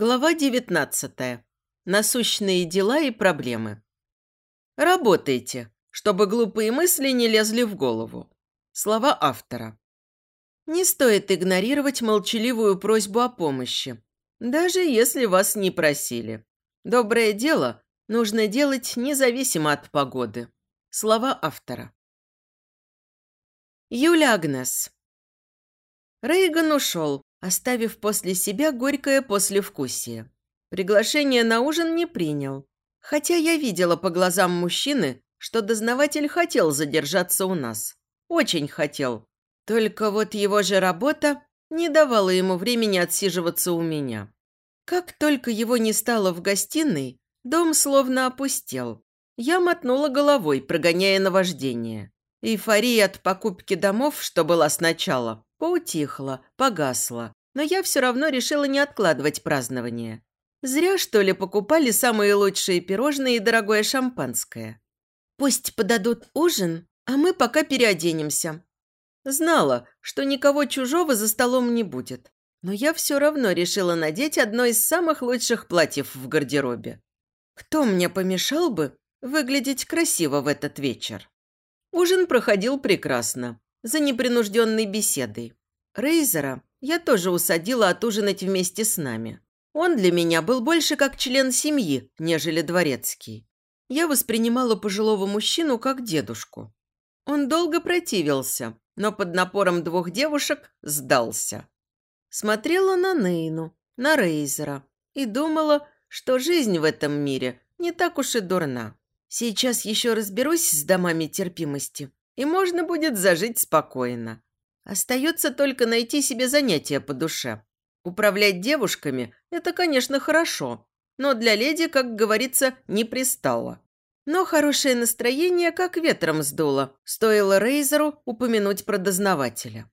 Глава 19. Насущные дела и проблемы. Работайте, чтобы глупые мысли не лезли в голову. Слова автора. Не стоит игнорировать молчаливую просьбу о помощи, даже если вас не просили. Доброе дело нужно делать независимо от погоды. Слова автора. Юля Агнес. Рейган ушел, оставив после себя горькое послевкусие. Приглашение на ужин не принял. Хотя я видела по глазам мужчины, что дознаватель хотел задержаться у нас. Очень хотел. Только вот его же работа не давала ему времени отсиживаться у меня. Как только его не стало в гостиной, дом словно опустел. Я мотнула головой, прогоняя наваждение. Эйфория от покупки домов, что была сначала, поутихла, погасла. Но я все равно решила не откладывать празднование. Зря, что ли, покупали самые лучшие пирожные и дорогое шампанское. Пусть подадут ужин, а мы пока переоденемся. Знала, что никого чужого за столом не будет. Но я все равно решила надеть одно из самых лучших платьев в гардеробе. Кто мне помешал бы выглядеть красиво в этот вечер? Ужин проходил прекрасно, за непринужденной беседой. Рейзера я тоже усадила отужинать вместе с нами. Он для меня был больше как член семьи, нежели дворецкий. Я воспринимала пожилого мужчину как дедушку. Он долго противился, но под напором двух девушек сдался. Смотрела на Нейну, на Рейзера и думала, что жизнь в этом мире не так уж и дурна. Сейчас еще разберусь с домами терпимости, и можно будет зажить спокойно. Остается только найти себе занятие по душе. Управлять девушками – это, конечно, хорошо, но для леди, как говорится, не пристало. Но хорошее настроение как ветром сдуло, стоило Рейзеру упомянуть про дознавателя.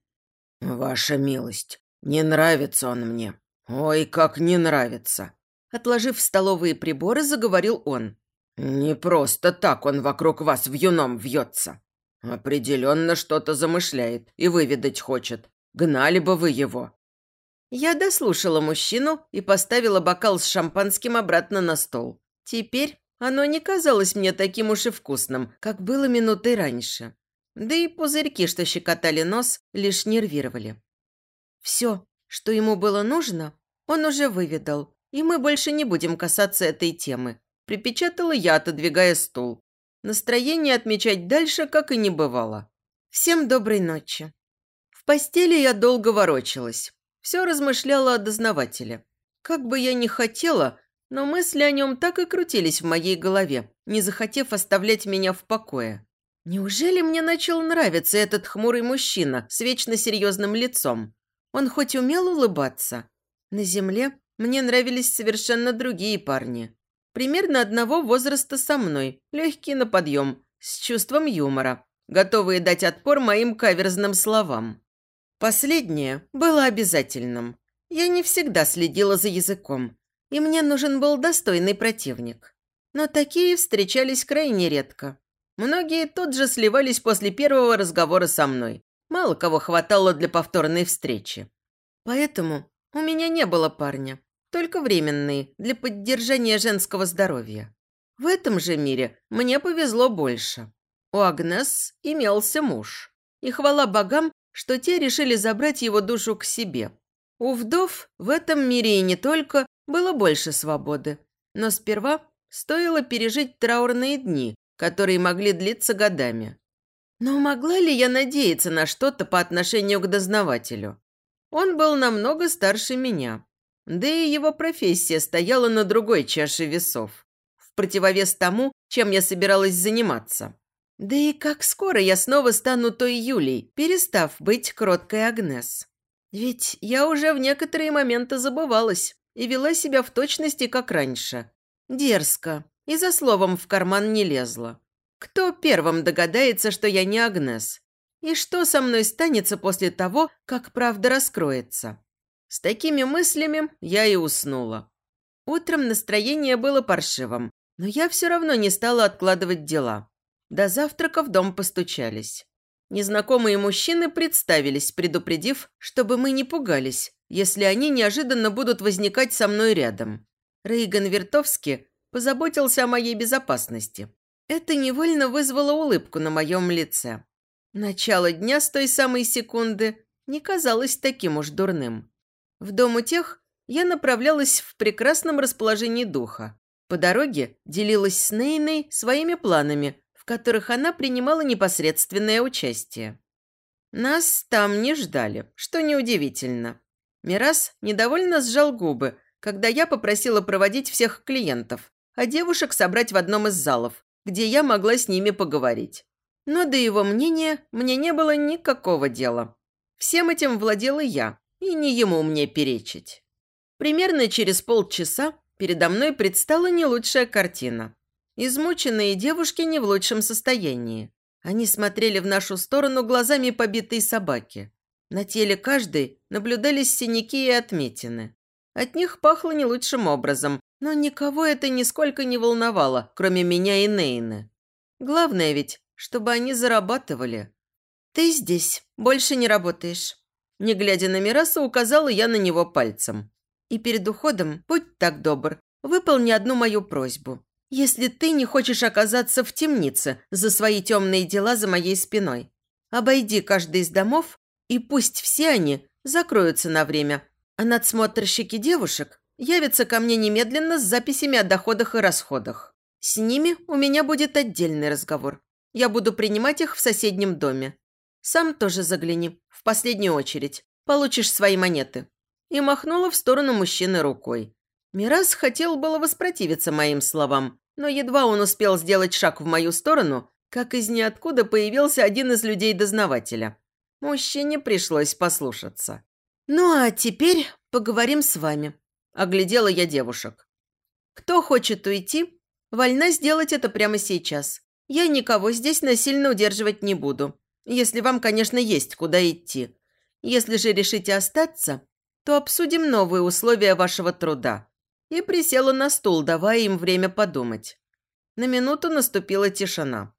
«Ваша милость, не нравится он мне. Ой, как не нравится!» Отложив столовые приборы, заговорил он. «Не просто так он вокруг вас в юном вьется. Определенно что-то замышляет и выведать хочет. Гнали бы вы его». Я дослушала мужчину и поставила бокал с шампанским обратно на стол. Теперь оно не казалось мне таким уж и вкусным, как было минуты раньше. Да и пузырьки, что щекотали нос, лишь нервировали. Все, что ему было нужно, он уже выведал, и мы больше не будем касаться этой темы. Припечатала я, отодвигая стул. Настроение отмечать дальше, как и не бывало. Всем доброй ночи. В постели я долго ворочалась. Все размышляла о дознавателе. Как бы я ни хотела, но мысли о нем так и крутились в моей голове, не захотев оставлять меня в покое. Неужели мне начал нравиться этот хмурый мужчина с вечно серьезным лицом? Он хоть умел улыбаться? На земле мне нравились совершенно другие парни примерно одного возраста со мной, легкие на подъем, с чувством юмора, готовые дать отпор моим каверзным словам. Последнее было обязательным. Я не всегда следила за языком, и мне нужен был достойный противник. Но такие встречались крайне редко. Многие тут же сливались после первого разговора со мной. Мало кого хватало для повторной встречи. Поэтому у меня не было парня только временные, для поддержания женского здоровья. В этом же мире мне повезло больше. У Агнес имелся муж. И хвала богам, что те решили забрать его душу к себе. У вдов в этом мире и не только было больше свободы. Но сперва стоило пережить траурные дни, которые могли длиться годами. Но могла ли я надеяться на что-то по отношению к дознавателю? Он был намного старше меня. Да и его профессия стояла на другой чаше весов, в противовес тому, чем я собиралась заниматься. Да и как скоро я снова стану той Юлей, перестав быть кроткой Агнес. Ведь я уже в некоторые моменты забывалась и вела себя в точности, как раньше. Дерзко, и за словом в карман не лезла. Кто первым догадается, что я не Агнес? И что со мной станется после того, как правда раскроется? С такими мыслями я и уснула. Утром настроение было паршивым, но я все равно не стала откладывать дела. До завтрака в дом постучались. Незнакомые мужчины представились, предупредив, чтобы мы не пугались, если они неожиданно будут возникать со мной рядом. Рейган Вертовски позаботился о моей безопасности. Это невольно вызвало улыбку на моем лице. Начало дня с той самой секунды не казалось таким уж дурным. В дом у тех я направлялась в прекрасном расположении духа. По дороге делилась с Нейной своими планами, в которых она принимала непосредственное участие. Нас там не ждали, что неудивительно. Мирас недовольно сжал губы, когда я попросила проводить всех клиентов, а девушек собрать в одном из залов, где я могла с ними поговорить. Но до его мнения мне не было никакого дела. Всем этим владела я, и не ему мне перечить. Примерно через полчаса передо мной предстала не лучшая картина. Измученные девушки не в лучшем состоянии. Они смотрели в нашу сторону глазами побитой собаки. На теле каждой наблюдались синяки и отметины. От них пахло не лучшим образом, но никого это нисколько не волновало, кроме меня и Нейны. Главное ведь, чтобы они зарабатывали. «Ты здесь, больше не работаешь». Не глядя на Мираса, указала я на него пальцем. «И перед уходом, будь так добр, выполни одну мою просьбу. Если ты не хочешь оказаться в темнице за свои темные дела за моей спиной, обойди каждый из домов, и пусть все они закроются на время, а надсмотрщики девушек явятся ко мне немедленно с записями о доходах и расходах. С ними у меня будет отдельный разговор. Я буду принимать их в соседнем доме. Сам тоже загляни, в последнюю очередь. Получишь свои монеты». И махнула в сторону мужчины рукой. Мирас хотел было воспротивиться моим словам, но едва он успел сделать шаг в мою сторону, как из ниоткуда появился один из людей-дознавателя. Мужчине пришлось послушаться. «Ну а теперь поговорим с вами», – оглядела я девушек. «Кто хочет уйти, вольна сделать это прямо сейчас. Я никого здесь насильно удерживать не буду. Если вам, конечно, есть куда идти. Если же решите остаться, то обсудим новые условия вашего труда». И присела на стул, давая им время подумать. На минуту наступила тишина.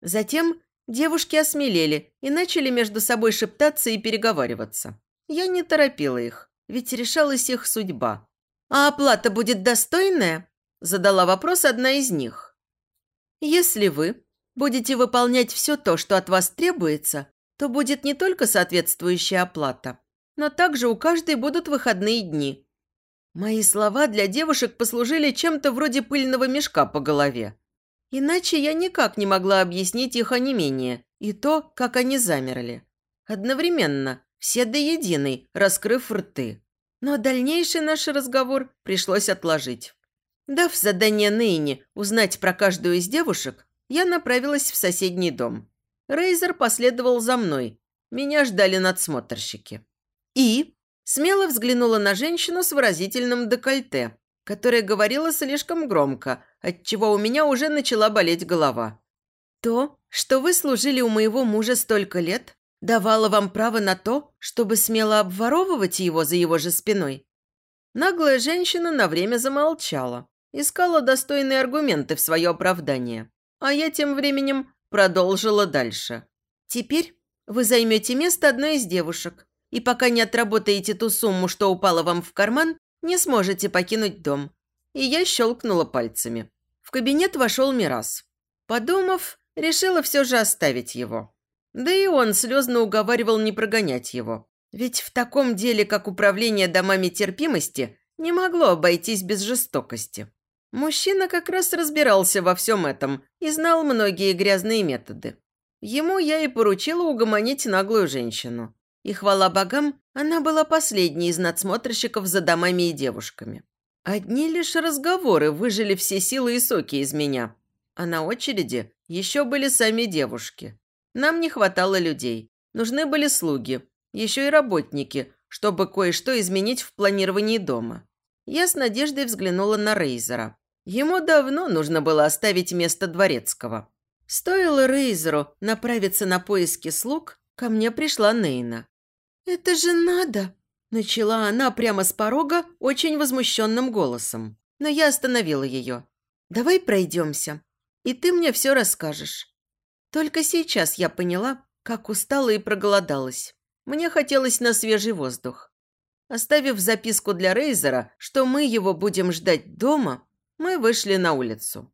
Затем девушки осмелели и начали между собой шептаться и переговариваться. Я не торопила их, ведь решалась их судьба. «А оплата будет достойная?» – задала вопрос одна из них. «Если вы будете выполнять все то, что от вас требуется, то будет не только соответствующая оплата, но также у каждой будут выходные дни. Мои слова для девушек послужили чем-то вроде пыльного мешка по голове. Иначе я никак не могла объяснить их онемение и то, как они замерли. Одновременно, все до единой, раскрыв рты. Но дальнейший наш разговор пришлось отложить. Дав задание Нейне узнать про каждую из девушек, я направилась в соседний дом. Рейзер последовал за мной. Меня ждали надсмотрщики. И смело взглянула на женщину с выразительным декольте, которая говорила слишком громко, отчего у меня уже начала болеть голова. «То, что вы служили у моего мужа столько лет, давало вам право на то, чтобы смело обворовывать его за его же спиной?» Наглая женщина на время замолчала, искала достойные аргументы в свое оправдание. А я тем временем продолжила дальше. «Теперь вы займете место одной из девушек, и пока не отработаете ту сумму, что упала вам в карман, не сможете покинуть дом». И я щелкнула пальцами. В кабинет вошел Мирас. Подумав, решила все же оставить его. Да и он слезно уговаривал не прогонять его. Ведь в таком деле, как управление домами терпимости, не могло обойтись без жестокости. Мужчина как раз разбирался во всем этом и знал многие грязные методы. Ему я и поручила угомонить наглую женщину. И хвала богам, она была последней из надсмотрщиков за домами и девушками. Одни лишь разговоры выжили все силы и соки из меня. А на очереди еще были сами девушки. Нам не хватало людей. Нужны были слуги, еще и работники, чтобы кое-что изменить в планировании дома. Я с надеждой взглянула на Рейзера. Ему давно нужно было оставить место дворецкого. Стоило Рейзеру направиться на поиски слуг, ко мне пришла Нейна. «Это же надо!» – начала она прямо с порога очень возмущенным голосом. Но я остановила ее. «Давай пройдемся, и ты мне все расскажешь». Только сейчас я поняла, как устала и проголодалась. Мне хотелось на свежий воздух. Оставив записку для Рейзера, что мы его будем ждать дома, мы вышли на улицу.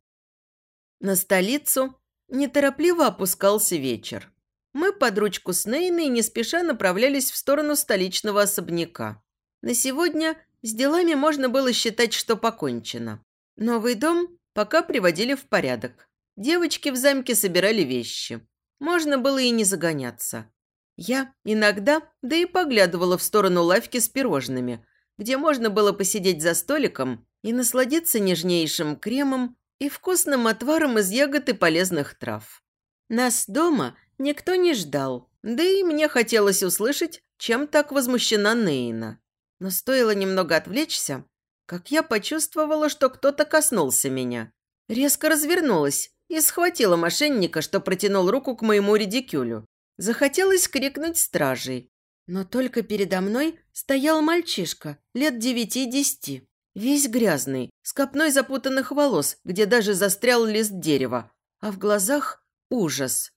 На столицу неторопливо опускался вечер. Мы под ручку с Нейной не спеша направлялись в сторону столичного особняка. На сегодня с делами можно было считать, что покончено. Новый дом пока приводили в порядок. Девочки в замке собирали вещи. Можно было и не загоняться. Я иногда, да и поглядывала в сторону лавки с пирожными, где можно было посидеть за столиком и насладиться нежнейшим кремом и вкусным отваром из ягод и полезных трав. Нас дома никто не ждал, да и мне хотелось услышать, чем так возмущена Нейна. Но стоило немного отвлечься, как я почувствовала, что кто-то коснулся меня. Резко развернулась и схватила мошенника, что протянул руку к моему редикюлю. Захотелось крикнуть стражей, но только передо мной стоял мальчишка лет девяти-десяти, весь грязный, с копной запутанных волос, где даже застрял лист дерева, а в глазах ужас.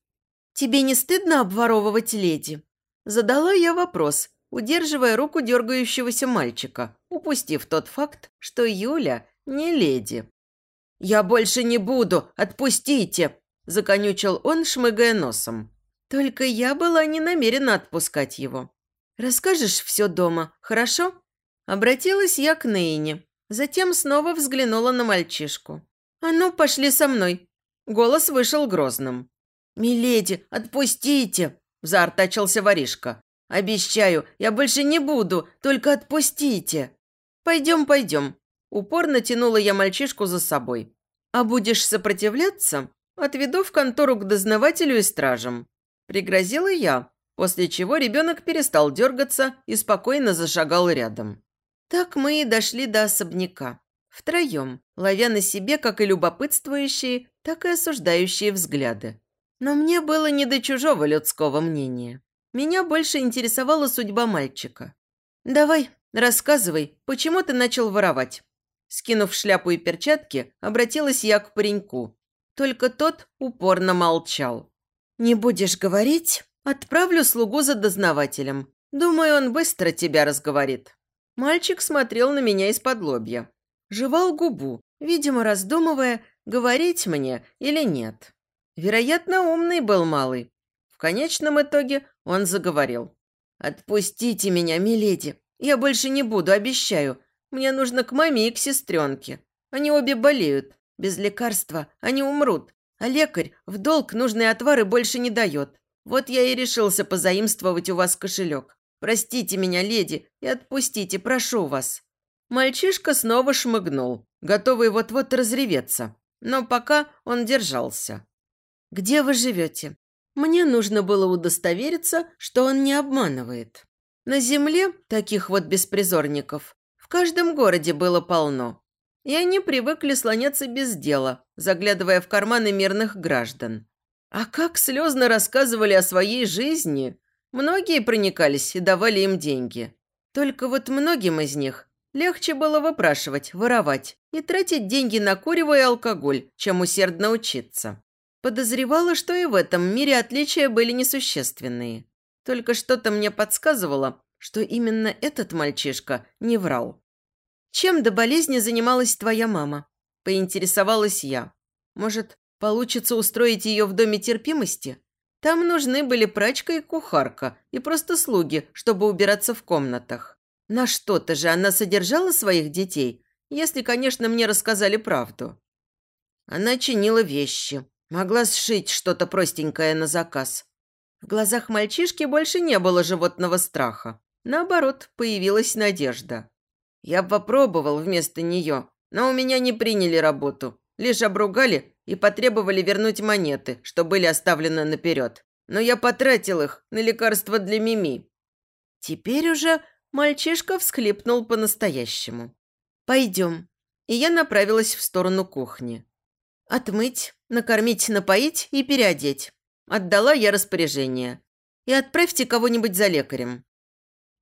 «Тебе не стыдно обворовывать леди?» Задала я вопрос, удерживая руку дергающегося мальчика, упустив тот факт, что Юля не леди. «Я больше не буду! Отпустите!» – законючил он, шмыгая носом. Только я была не намерена отпускать его. «Расскажешь все дома, хорошо?» Обратилась я к Нейне, затем снова взглянула на мальчишку. «А ну, пошли со мной!» Голос вышел грозным. «Миледи, отпустите!» – заортачился воришка. «Обещаю, я больше не буду, только отпустите!» «Пойдем, пойдем!» Упорно тянула я мальчишку за собой. «А будешь сопротивляться? Отведу в контору к дознавателю и стражам». Пригрозила я, после чего ребенок перестал дергаться и спокойно зашагал рядом. Так мы и дошли до особняка. Втроем, ловя на себе как и любопытствующие, так и осуждающие взгляды. Но мне было не до чужого людского мнения. Меня больше интересовала судьба мальчика. «Давай, рассказывай, почему ты начал воровать?» Скинув шляпу и перчатки, обратилась я к пареньку. Только тот упорно молчал. «Не будешь говорить? Отправлю слугу за дознавателем. Думаю, он быстро тебя разговорит». Мальчик смотрел на меня из-под лобья. Жевал губу, видимо, раздумывая, говорить мне или нет. Вероятно, умный был малый. В конечном итоге он заговорил. «Отпустите меня, миледи. Я больше не буду, обещаю. Мне нужно к маме и к сестренке. Они обе болеют. Без лекарства они умрут. А лекарь в долг нужные отвары больше не дает. Вот я и решился позаимствовать у вас кошелек. Простите меня, леди, и отпустите, прошу вас». Мальчишка снова шмыгнул, готовый вот-вот разреветься. Но пока он держался. «Где вы живете?» Мне нужно было удостовериться, что он не обманывает. На земле таких вот беспризорников в каждом городе было полно. И они привыкли слоняться без дела, заглядывая в карманы мирных граждан. А как слезно рассказывали о своей жизни. Многие проникались и давали им деньги. Только вот многим из них легче было выпрашивать, воровать и тратить деньги на курево и алкоголь, чем усердно учиться. Подозревала, что и в этом мире отличия были несущественные. Только что-то мне подсказывало, что именно этот мальчишка не врал. «Чем до болезни занималась твоя мама?» – поинтересовалась я. «Может, получится устроить ее в доме терпимости? Там нужны были прачка и кухарка, и просто слуги, чтобы убираться в комнатах. На что-то же она содержала своих детей, если, конечно, мне рассказали правду». Она чинила вещи, Могла сшить что-то простенькое на заказ. В глазах мальчишки больше не было животного страха. Наоборот, появилась надежда. Я попробовал вместо нее, но у меня не приняли работу. Лишь обругали и потребовали вернуть монеты, что были оставлены наперед. Но я потратил их на лекарства для Мими. Теперь уже мальчишка всхлипнул по-настоящему. «Пойдем». И я направилась в сторону кухни. Отмыть, накормить, напоить и переодеть. Отдала я распоряжение. И отправьте кого-нибудь за лекарем.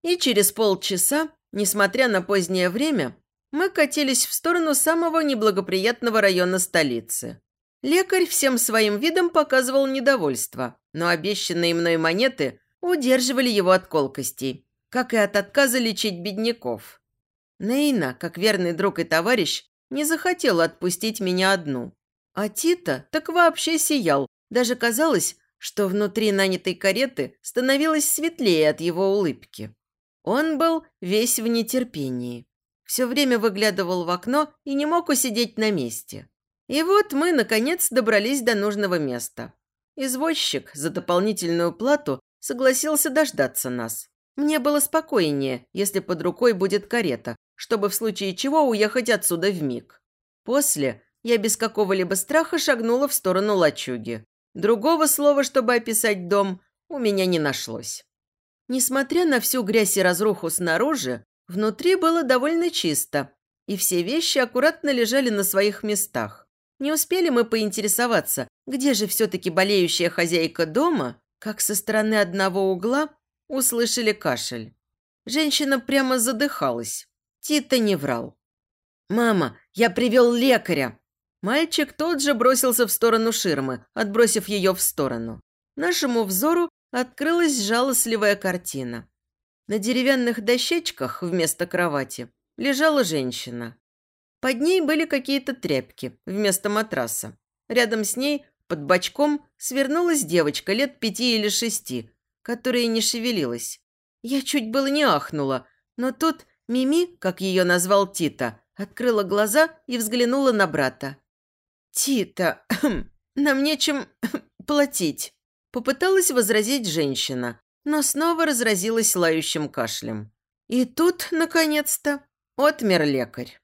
И через полчаса, несмотря на позднее время, мы катились в сторону самого неблагоприятного района столицы. Лекарь всем своим видом показывал недовольство, но обещанные мной монеты удерживали его от колкостей. как и от отказа лечить бедняков. Нейна, как верный друг и товарищ, не захотела отпустить меня одну. А Тита так вообще сиял. Даже казалось, что внутри нанятой кареты становилось светлее от его улыбки. Он был весь в нетерпении. Все время выглядывал в окно и не мог усидеть на месте. И вот мы, наконец, добрались до нужного места. Извозчик за дополнительную плату согласился дождаться нас. Мне было спокойнее, если под рукой будет карета, чтобы в случае чего уехать отсюда в миг. После я без какого-либо страха шагнула в сторону лачуги. Другого слова, чтобы описать дом, у меня не нашлось. Несмотря на всю грязь и разруху снаружи, внутри было довольно чисто, и все вещи аккуратно лежали на своих местах. Не успели мы поинтересоваться, где же все-таки болеющая хозяйка дома, как со стороны одного угла услышали кашель. Женщина прямо задыхалась. Тита не врал. «Мама, я привел лекаря!» Мальчик тот же бросился в сторону ширмы, отбросив ее в сторону. Нашему взору открылась жалостливая картина. На деревянных дощечках вместо кровати лежала женщина. Под ней были какие-то тряпки вместо матраса. Рядом с ней, под бочком, свернулась девочка лет пяти или шести, которая не шевелилась. Я чуть было не ахнула, но тут Мими, как ее назвал Тита, открыла глаза и взглянула на брата. «Тита, нам нечем платить», – попыталась возразить женщина, но снова разразилась лающим кашлем. И тут, наконец-то, отмер лекарь.